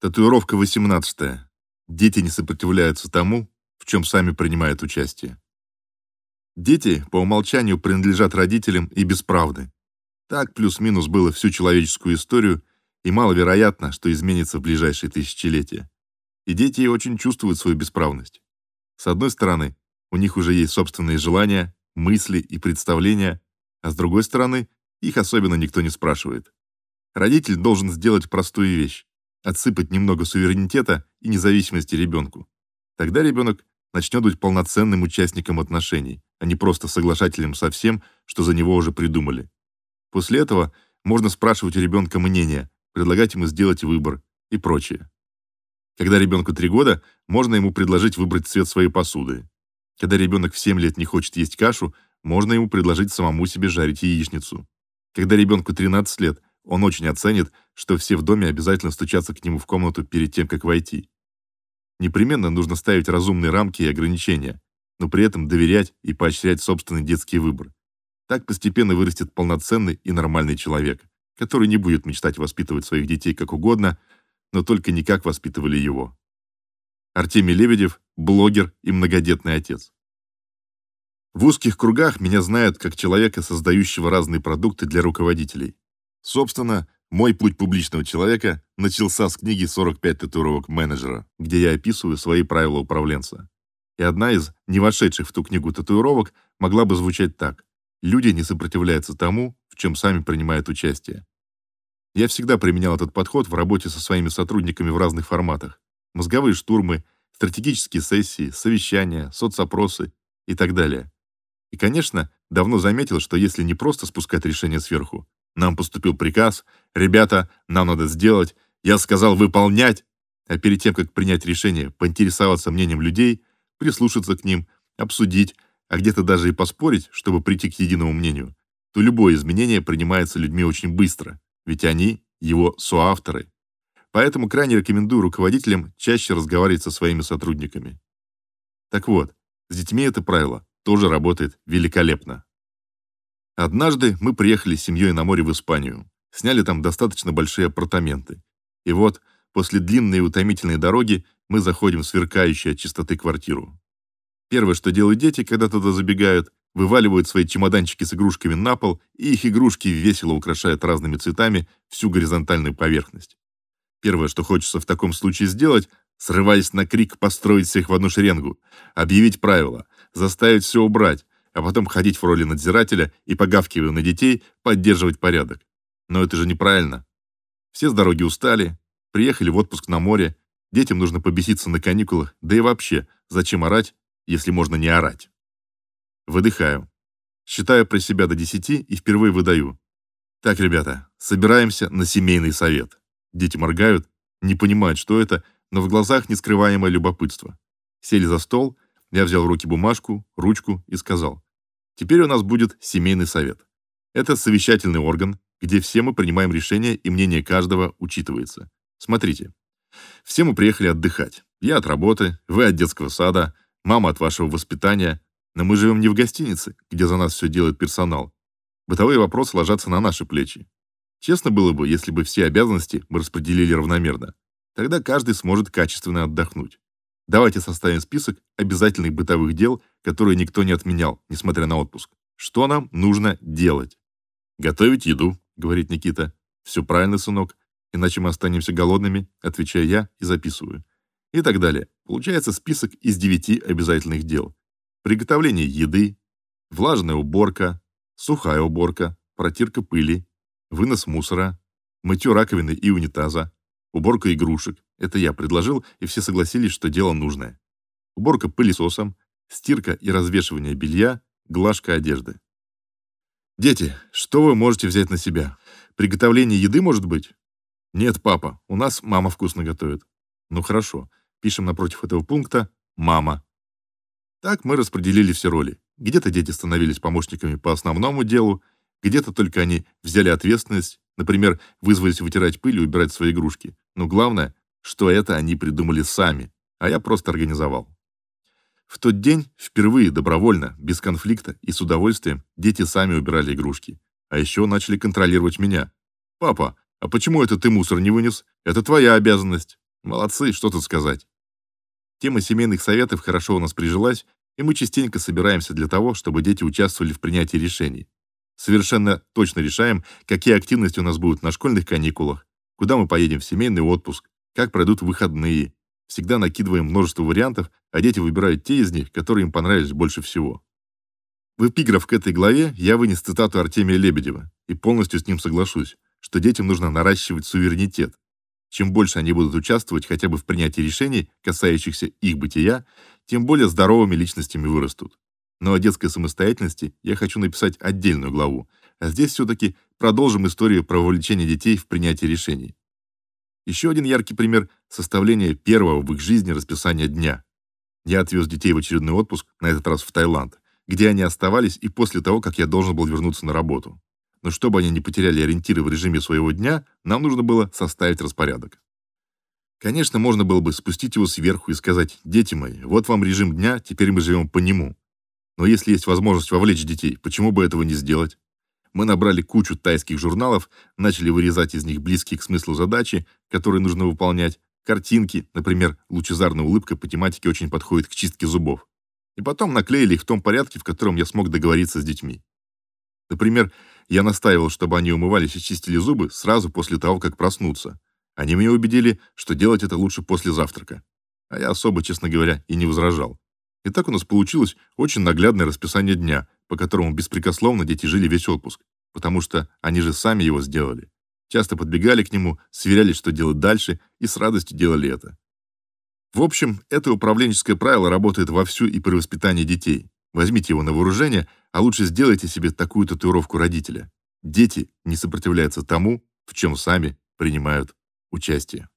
Татуировка 18. Дети не сопротивляются тому, в чем сами принимают участие. Дети по умолчанию принадлежат родителям и бесправны. Так плюс-минус было всю человеческую историю, и маловероятно, что изменится в ближайшие тысячелетия. И дети очень чувствуют свою бесправность. С одной стороны, у них уже есть собственные желания, мысли и представления, а с другой стороны, их особенно никто не спрашивает. Родитель должен сделать простую вещь отсыпать немного суверенитета и независимости ребенку. Тогда ребенок начнет быть полноценным участником отношений, а не просто соглашателем со всем, что за него уже придумали. После этого можно спрашивать у ребенка мнение, предлагать ему сделать выбор и прочее. Когда ребенку 3 года, можно ему предложить выбрать цвет своей посуды. Когда ребенок в 7 лет не хочет есть кашу, можно ему предложить самому себе жарить яичницу. Когда ребенку 13 лет, он очень оценит, что все в доме обязательно стучатся к нему в комнату перед тем, как войти. Непременно нужно ставить разумные рамки и ограничения, но при этом доверять и поощрять собственный детский выбор. Так постепенно вырастет полноценный и нормальный человек, который не будет мечтать воспитывать своих детей как угодно, но только не как воспитывали его. Артемий Лебедев – блогер и многодетный отец. В узких кругах меня знают как человека, создающего разные продукты для руководителей. Собственно, мой путь публичного человека начался с книги «45 татуировок менеджера», где я описываю свои правила управленца. И одна из не вошедших в ту книгу татуировок могла бы звучать так: люди не сопротивляются тому, в чем сами принимают участие. Я всегда применял этот подход в работе со своими сотрудниками в разных форматах: мозговые штурмы, стратегические сессии, совещания, соцопросы и так далее. И, конечно, давно заметил, что если не просто спускать решение сверху, нам поступил приказ, ребята, нам надо сделать, я сказал выполнять, а перед тем, как принять решение, поинтересоваться мнением людей, прислушаться к ним, обсудить, а где-то даже и поспорить, чтобы прийти к единому мнению, то любое изменение принимается людьми очень быстро, ведь они его соавторы. Поэтому крайне рекомендую руководителям чаще разговаривать со своими сотрудниками. Так вот, с детьми это правило тоже работает великолепно. Однажды мы приехали с семьей на море в Испанию. Сняли там достаточно большие апартаменты. И вот, после длинной и утомительной дороги, мы заходим в сверкающую от чистоты квартиру. Первое, что делают дети, когда туда забегают, вываливают свои чемоданчики с игрушками на пол, и их игрушки весело украшают разными цветами всю горизонтальную поверхность. Первое, что хочется в таком случае сделать, срываясь на крик, построить всех в одну шеренгу, объявить правила, заставить все убрать, а потом ходить в роли надзирателя и, погавкивая на детей, поддерживать порядок. Но это же неправильно. Все с дороги устали, приехали в отпуск на море, детям нужно побеситься на каникулах, да и вообще, зачем орать, если можно не орать? Выдыхаю. Считаю про себя до десяти и впервые выдаю. Так, ребята, собираемся на семейный совет. Дети моргают, не понимают, что это, но в глазах нескрываемое любопытство. Сели за стол, я взял в руки бумажку, ручку и сказал: Теперь у нас будет семейный совет. Это совещательный орган, где все мы принимаем решения и мнение каждого учитывается. Смотрите. Все мы приехали отдыхать. Я от работы, вы от детского сада, мама от вашего воспитания, но мы живем не в гостинице, где за нас все делает персонал. Бытовые вопросы ложатся на наши плечи. Честно было бы, если бы все обязанности мы распределили равномерно. Тогда каждый сможет качественно отдохнуть. Давайте составим список обязательных бытовых дел, которые никто не отменял, несмотря на отпуск. Что нам нужно делать? Готовить еду, говорит Никита. Все правильно, сынок, иначе мы останемся голодными, отвечаю я и записываю. И так далее. Получается список из девяти обязательных дел. Приготовление еды, влажная уборка, сухая уборка, протирка пыли, вынос мусора, мытье раковины и унитаза, уборка игрушек, это я предложил, и все согласились, что дело нужное. Уборка пылесосом, стирка и развешивание белья, глажка одежды. Дети, что вы можете взять на себя? Приготовление еды, может быть? Нет, папа, у нас мама вкусно готовит. Ну хорошо. Пишем напротив этого пункта мама. Так мы распределили все роли. Где-то дети становились помощниками по основному делу, где-то только они взяли ответственность, например, вызвались вытирать пыль и убирать свои игрушки. Но главное, что это они придумали сами, а я просто организовал. В тот день впервые добровольно, без конфликта и с удовольствием дети сами убирали игрушки, а еще начали контролировать меня. Папа, а почему это ты мусор не вынес? Это твоя обязанность. Молодцы, что тут сказать. Тема семейных советов хорошо у нас прижилась, и мы частенько собираемся для того, чтобы дети участвовали в принятии решений. Совершенно точно решаем, какие активности у нас будут на школьных каникулах, куда мы поедем в семейный отпуск, как пройдут выходные. Всегда накидываем множество вариантов, а дети выбирают те из них, которые им понравились больше всего. В эпиграф к этой главе я вынес цитату Артемия Лебедева и полностью с ним соглашусь, что детям нужно наращивать суверенитет. Чем больше они будут участвовать хотя бы в принятии решений, касающихся их бытия, тем более здоровыми личностями вырастут. Но о детской самостоятельности я хочу написать отдельную главу, а здесь все-таки продолжим историю про вовлечение детей в принятие решений. Еще один яркий пример – составление первого в их жизни расписания дня. Я отвез детей в очередной отпуск, на этот раз в Таиланд, где они оставались и после того, как я должен был вернуться на работу. Но чтобы они не потеряли ориентиры в режиме своего дня, нам нужно было составить распорядок. Конечно, можно было бы спустить его сверху и сказать: "Дети мои, вот вам режим дня, теперь мы живем по нему". Но если есть возможность вовлечь детей, почему бы этого не сделать? Мы набрали кучу тайских журналов, начали вырезать из них близкие к смыслу задачи, которые нужно выполнять. Картинки, например, лучезарная улыбка по тематике очень подходит к чистке зубов. И потом наклеили их в том порядке, в котором я смог договориться с детьми. Например, я настаивал, чтобы они умывались и чистили зубы сразу после того, как проснутся. Они меня убедили, что делать это лучше после завтрака. А я особо, честно говоря, и не возражал. И так у нас получилось очень наглядное расписание дня, по которому беспрекословно дети жили весь отпуск, потому что они же сами его сделали. Часто подбегали к нему, сверяли, что делать дальше, и с радостью делали это. В общем, это управленческое правило работает вовсю и при воспитании детей. Возьмите его на вооружение, а лучше сделайте себе такую татуировку родителя. Дети не сопротивляются тому, в чем сами принимают участие.